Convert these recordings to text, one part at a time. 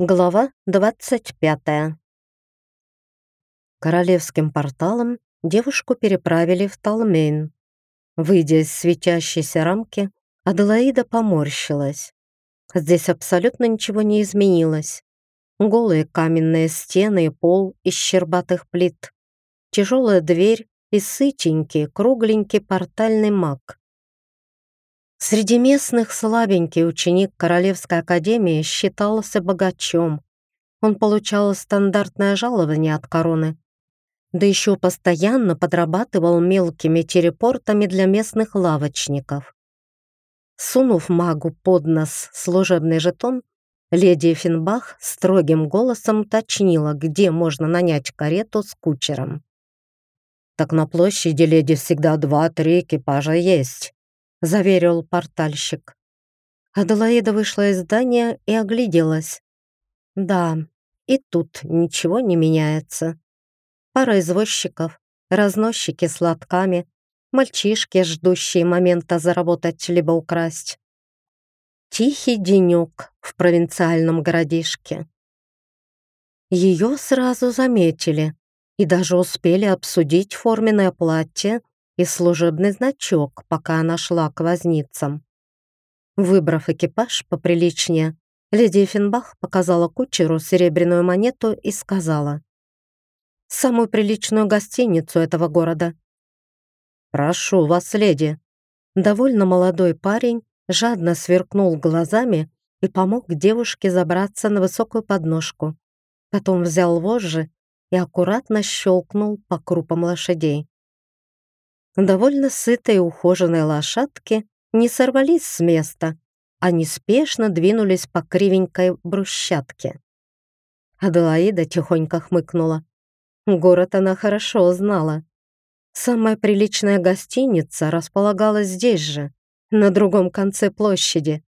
Глава 25. Королевским порталом девушку переправили в Талмейн. Выйдя из светящейся рамки, Аделаида поморщилась. Здесь абсолютно ничего не изменилось. Голые каменные стены и пол из щербатых плит, тяжелая дверь и сытенький, кругленький портальный маг. Среди местных слабенький ученик Королевской академии считался богачом. Он получал стандартное жалование от короны. Да еще постоянно подрабатывал мелкими телепортами для местных лавочников. Сунув магу под нос служебный жетон, леди Финбах строгим голосом уточнила, где можно нанять карету с кучером. «Так на площади леди всегда два-три экипажа есть», — заверил портальщик. Аделаида вышла из здания и огляделась. Да, и тут ничего не меняется. Пара извозчиков, разносчики с лотками, мальчишки, ждущие момента заработать либо украсть. Тихий денек в провинциальном городишке. Ее сразу заметили и даже успели обсудить форменное платье и служебный значок, пока она шла к возницам. Выбрав экипаж поприличнее, леди Эффенбах показала кучеру серебряную монету и сказала «Самую приличную гостиницу этого города». «Прошу вас, леди». Довольно молодой парень жадно сверкнул глазами и помог девушке забраться на высокую подножку. Потом взял вожжи и аккуратно щелкнул по крупам лошадей. Довольно сытые ухоженные лошадки не сорвались с места, а неспешно двинулись по кривенькой брусчатке. Аделаида тихонько хмыкнула. Город она хорошо знала. Самая приличная гостиница располагалась здесь же, на другом конце площади.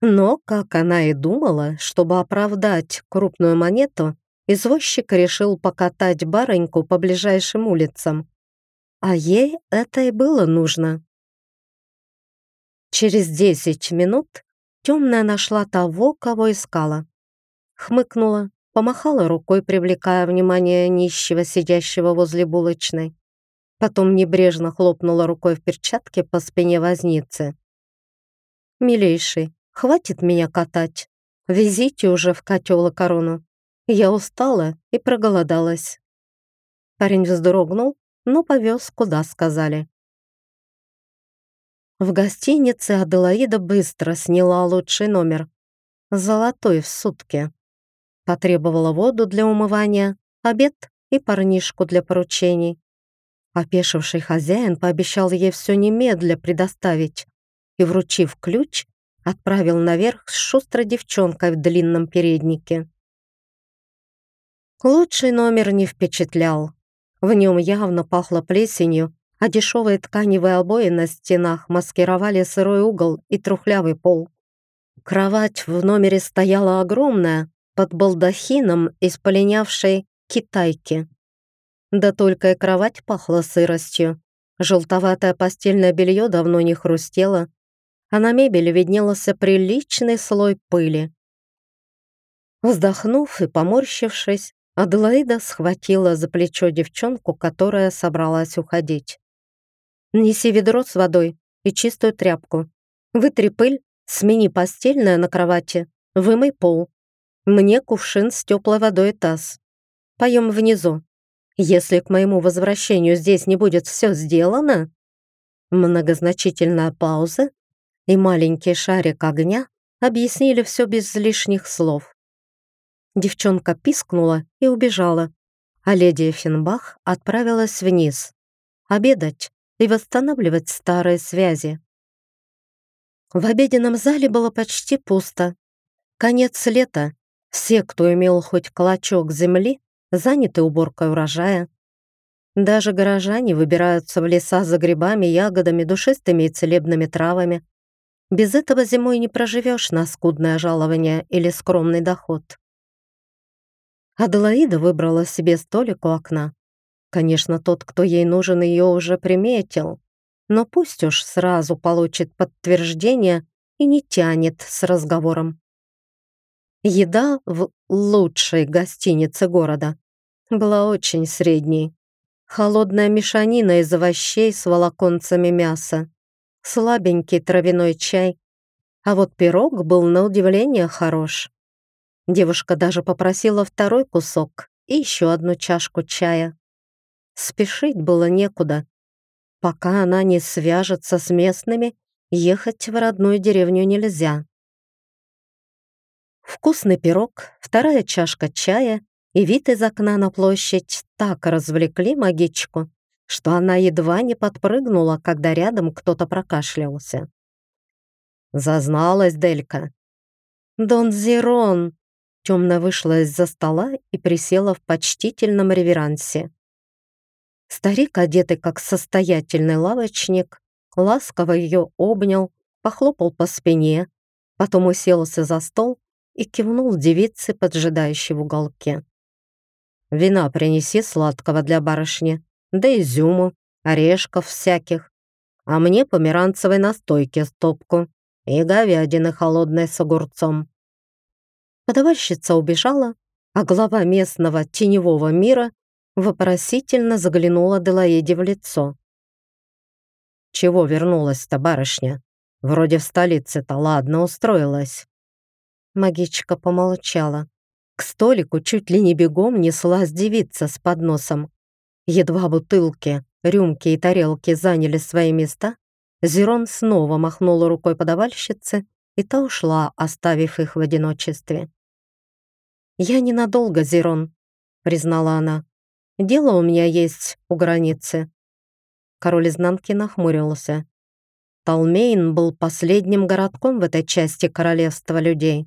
Но, как она и думала, чтобы оправдать крупную монету, извозчик решил покатать барыньку по ближайшим улицам. А ей это и было нужно. Через десять минут темная нашла того, кого искала. Хмыкнула, помахала рукой, привлекая внимание нищего, сидящего возле булочной. Потом небрежно хлопнула рукой в перчатке по спине возницы. «Милейший, хватит меня катать. Везите уже в котел и корону. Я устала и проголодалась». Парень вздрогнул, но повез, куда сказали. В гостинице Аделаида быстро сняла лучший номер. Золотой в сутки. Потребовала воду для умывания, обед и парнишку для поручений. Опешивший хозяин пообещал ей все немедля предоставить и, вручив ключ, отправил наверх с шустрой девчонкой в длинном переднике. Лучший номер не впечатлял. В нем явно пахло плесенью, а дешевые тканевые обои на стенах маскировали сырой угол и трухлявый пол. Кровать в номере стояла огромная, под балдахином из полинявшей китайки. Да только и кровать пахла сыростью. Желтоватое постельное белье давно не хрустело, а на мебели виднелся приличный слой пыли. Вздохнув и поморщившись, Аделаида схватила за плечо девчонку, которая собралась уходить. «Неси ведро с водой и чистую тряпку. Вытри пыль, смени постельное на кровати, вымой пол. Мне кувшин с теплой водой и таз. Поем внизу. Если к моему возвращению здесь не будет все сделано...» Многозначительная пауза и маленький шарик огня объяснили все без лишних слов. Девчонка пискнула и убежала, а леди Финбах отправилась вниз. Обедать и восстанавливать старые связи. В обеденном зале было почти пусто. Конец лета. Все, кто имел хоть клочок земли, заняты уборкой урожая. Даже горожане выбираются в леса за грибами, ягодами, душистыми и целебными травами. Без этого зимой не проживешь на скудное жалование или скромный доход. Аделаида выбрала себе столик у окна. Конечно, тот, кто ей нужен, ее уже приметил. Но пусть уж сразу получит подтверждение и не тянет с разговором. Еда в лучшей гостинице города была очень средней. Холодная мешанина из овощей с волоконцами мяса, слабенький травяной чай, а вот пирог был на удивление хорош. Девушка даже попросила второй кусок и еще одну чашку чая. Спешить было некуда. Пока она не свяжется с местными, ехать в родную деревню нельзя. Вкусный пирог, вторая чашка чая и вид из окна на площадь так развлекли магичку, что она едва не подпрыгнула, когда рядом кто-то прокашлялся. Зазналась Делька. «Дон Зерон!» Темно вышла из-за стола и присела в почтительном реверансе. Старик, одетый как состоятельный лавочник, ласково ее обнял, похлопал по спине, потом уселся за стол и кивнул девице, поджидающей в уголке. «Вина принеси сладкого для барышни, да изюму, орешков всяких, а мне померанцевой настойки стопку и говядины холодной с огурцом». Подавальщица убежала, а глава местного теневого мира вопросительно заглянула Делаеде в лицо. «Чего вернулась-то барышня? Вроде в столице-то ладно устроилась». Магичка помолчала. К столику чуть ли не бегом неслась девица с подносом. Едва бутылки, рюмки и тарелки заняли свои места, Зерон снова махнула рукой подавальщице, и та ушла, оставив их в одиночестве. «Я ненадолго, Зерон», — признала она. «Дело у меня есть у границы». Король изнанки нахмурился. Талмейн был последним городком в этой части королевства людей.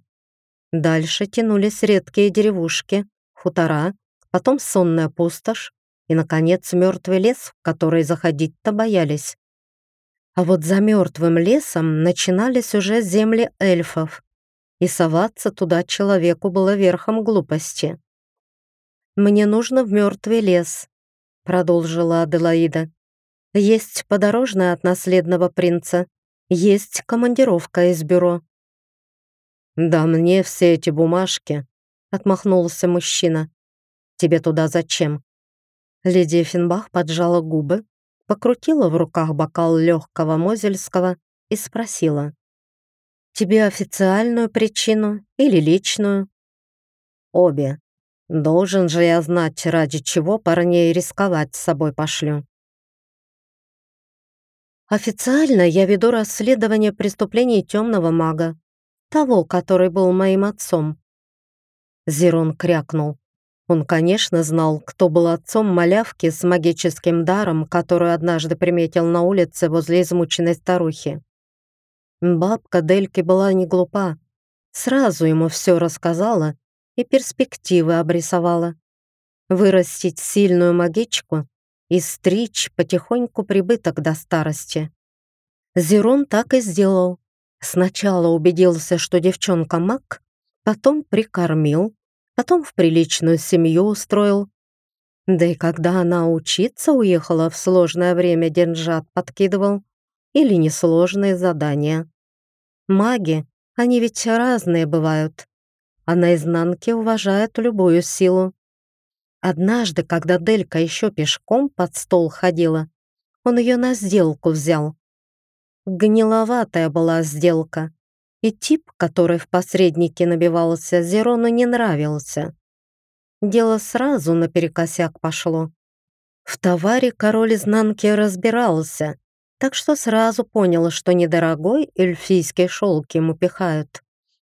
Дальше тянулись редкие деревушки, хутора, потом сонная пустошь и, наконец, мертвый лес, в который заходить-то боялись. А вот за мертвым лесом начинались уже земли эльфов, и соваться туда человеку было верхом глупости. «Мне нужно в мертвый лес», — продолжила Аделаида. «Есть подорожная от наследного принца, есть командировка из бюро». «Да мне все эти бумажки», — отмахнулся мужчина. «Тебе туда зачем?» Леди Финбах поджала губы, покрутила в руках бокал легкого мозельского и спросила. Тебе официальную причину или личную? Обе. Должен же я знать, ради чего парней рисковать с собой пошлю. Официально я веду расследование преступлений темного мага, того, который был моим отцом. Зерон крякнул. Он, конечно, знал, кто был отцом малявки с магическим даром, которую однажды приметил на улице возле измученной старухи. Бабка Дельки была не глупа. Сразу ему все рассказала и перспективы обрисовала. Вырастить сильную магичку и стричь потихоньку прибыток до старости. Зерон так и сделал. Сначала убедился, что девчонка маг, потом прикормил, потом в приличную семью устроил. Да и когда она учиться уехала в сложное время, деньжат подкидывал или несложные задания. Маги, они ведь разные бывают, а на изнанке уважают любую силу. Однажды, когда Делька еще пешком под стол ходила, он ее на сделку взял. Гниловатая была сделка, и тип, который в посреднике набивался, Зерону не нравился. Дело сразу наперекосяк пошло. В товаре король изнанки разбирался, так что сразу понял, что недорогой эльфийский шелк ему пихают,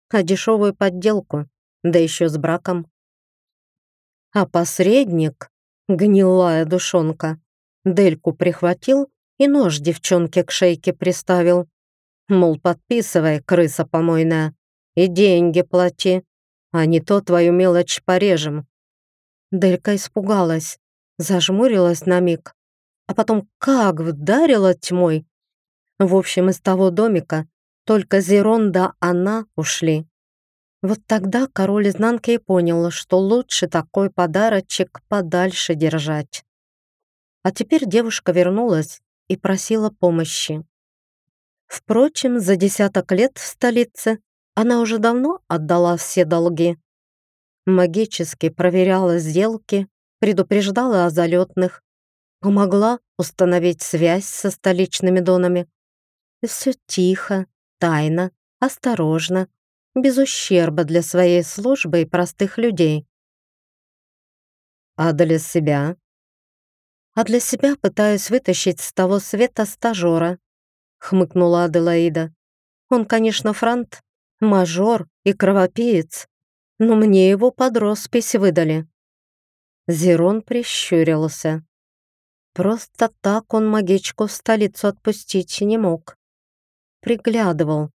а дешевую подделку, да еще с браком. А посредник, гнилая душонка, Дельку прихватил и нож девчонке к шейке приставил. Мол, подписывай, крыса помойная, и деньги плати, а не то твою мелочь порежем. Делька испугалась, зажмурилась на миг, а потом как вдарила тьмой. В общем, из того домика только Зерон да она ушли. Вот тогда король изнанки и понял, что лучше такой подарочек подальше держать. А теперь девушка вернулась и просила помощи. Впрочем, за десяток лет в столице Она уже давно отдала все долги. Магически проверяла сделки, предупреждала о залетных, помогла установить связь со столичными донами. Все тихо, тайно, осторожно, без ущерба для своей службы и простых людей. А для себя? А для себя пытаюсь вытащить с того света стажера, хмыкнула Аделаида. Он, конечно, франт, мажор и кровопиец, но мне его под роспись выдали. Зерон прищурился. Просто так он магичку в столицу отпустить не мог. Приглядывал,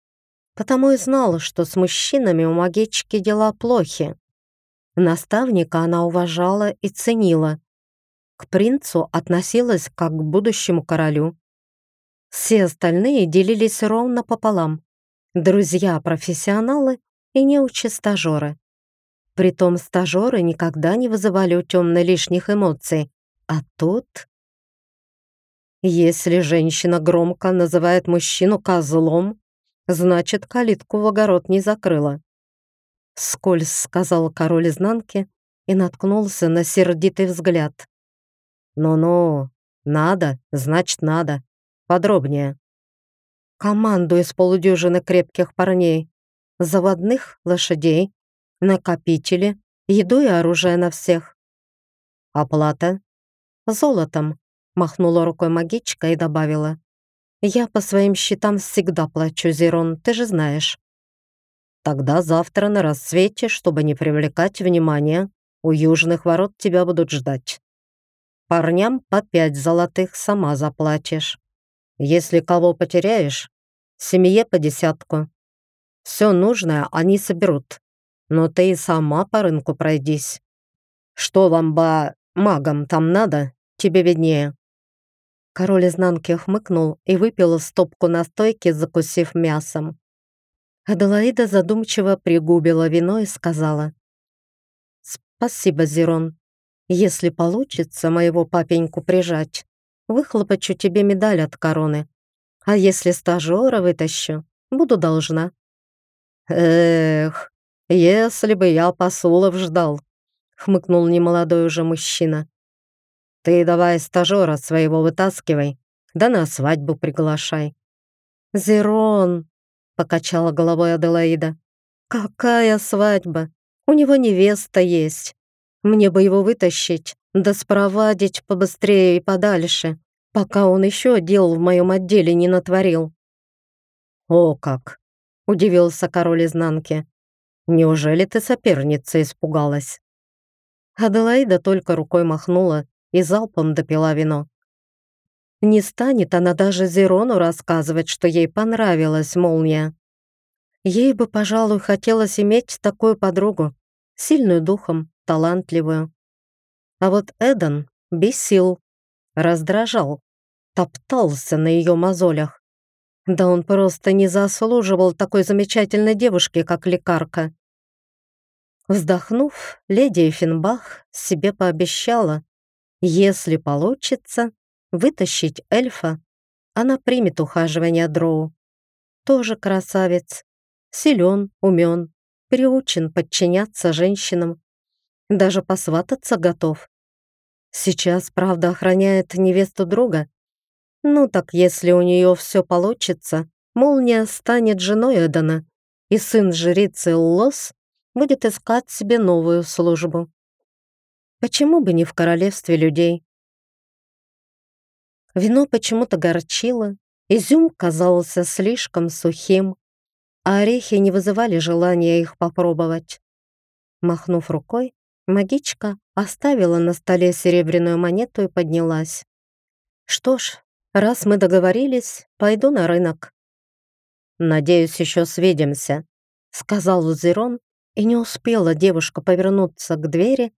потому и знал, что с мужчинами у магички дела плохи. Наставника она уважала и ценила. К принцу относилась как к будущему королю. Все остальные делились ровно пополам. Друзья-профессионалы и неучи-стажеры. Притом стажеры никогда не вызывали у темной лишних эмоций. А тут... Если женщина громко называет мужчину козлом, значит, калитку в огород не закрыла. Скользь сказал король изнанки и наткнулся на сердитый взгляд. «Ну-ну, надо, значит, надо. Подробнее». Команду из полудюжины крепких парней, заводных лошадей, накопители, еду и оружие на всех. Оплата? Золотом, махнула рукой магичка и добавила. Я по своим счетам всегда плачу, Зерон, ты же знаешь. Тогда завтра на рассвете, чтобы не привлекать внимания, у южных ворот тебя будут ждать. Парням по пять золотых сама заплатишь. Если кого потеряешь, семье по десятку. Все нужное они соберут, но ты и сама по рынку пройдись. Что вам, ба, магам там надо, тебе виднее». Король изнанки хмыкнул и выпил стопку настойки, закусив мясом. Аделаида задумчиво пригубила вино и сказала. «Спасибо, Зерон. Если получится моего папеньку прижать, выхлопочу тебе медаль от короны. А если стажера вытащу, буду должна». «Эх, «Если бы я посулов ждал», — хмыкнул немолодой уже мужчина. «Ты давай стажера своего вытаскивай, да на свадьбу приглашай». «Зерон», — покачала головой Аделаида. «Какая свадьба? У него невеста есть. Мне бы его вытащить, да спровадить побыстрее и подальше, пока он еще дел в моем отделе не натворил». «О как!» — удивился король изнанки. Неужели ты соперница испугалась?» Аделаида только рукой махнула и залпом допила вино. Не станет она даже Зерону рассказывать, что ей понравилась молния. Ей бы, пожалуй, хотелось иметь такую подругу, сильную духом, талантливую. А вот Эден бесил, раздражал, топтался на ее мозолях. Да он просто не заслуживал такой замечательной девушки, как лекарка. Вздохнув, леди Эффенбах себе пообещала, если получится, вытащить эльфа, она примет ухаживание Дроу. Тоже красавец, силен, умен, приучен подчиняться женщинам, даже посвататься готов. Сейчас, правда, охраняет невесту друга. Ну так если у нее все получится, молния станет женой Эдана, и сын жрицы Лос будет искать себе новую службу. Почему бы не в королевстве людей? Вино почему-то горчило, изюм казался слишком сухим, а орехи не вызывали желания их попробовать. Махнув рукой, магичка оставила на столе серебряную монету и поднялась. «Что ж, раз мы договорились, пойду на рынок». «Надеюсь, еще свидимся», — сказал Зерон и не успела девушка повернуться к двери,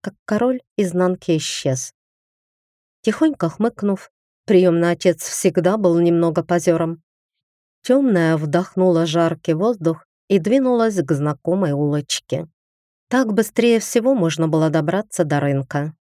как король изнанки исчез. Тихонько хмыкнув, приемный отец всегда был немного позером. Темная вдохнула жаркий воздух и двинулась к знакомой улочке. Так быстрее всего можно было добраться до рынка.